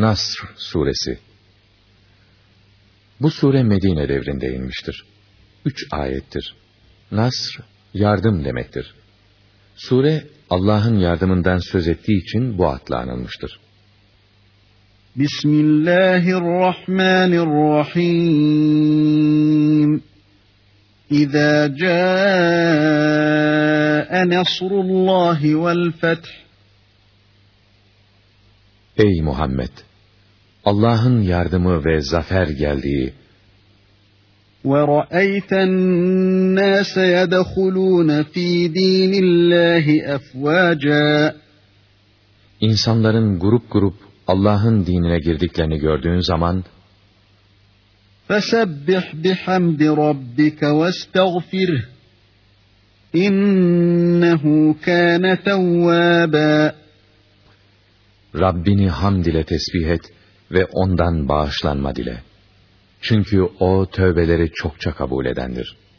Nasr Suresi Bu sure Medine devrinde inmiştir. Üç ayettir. Nasr, yardım demektir. Sure, Allah'ın yardımından söz ettiği için bu adla anılmıştır. Bismillahirrahmanirrahim. İzâ câe nasrullahi vel feth. Ey Muhammed! Allah'ın yardımı ve zafer geldiği وَرَأَيْتَ النَّاسَ يَدَخُلُونَ ف۪ي د۪ينِ اللّٰهِ اَفْوَاجًا İnsanların grup grup Allah'ın dinine girdiklerini gördüğün zaman فَسَبِّحْ بِحَمْدِ رَبِّكَ وَاسْتَغْفِرْهِ İnnehu kâne tevvâbâ. Rabbini hamd ile tesbih et ve ondan bağışlanma dile. Çünkü o tövbeleri çokça kabul edendir.''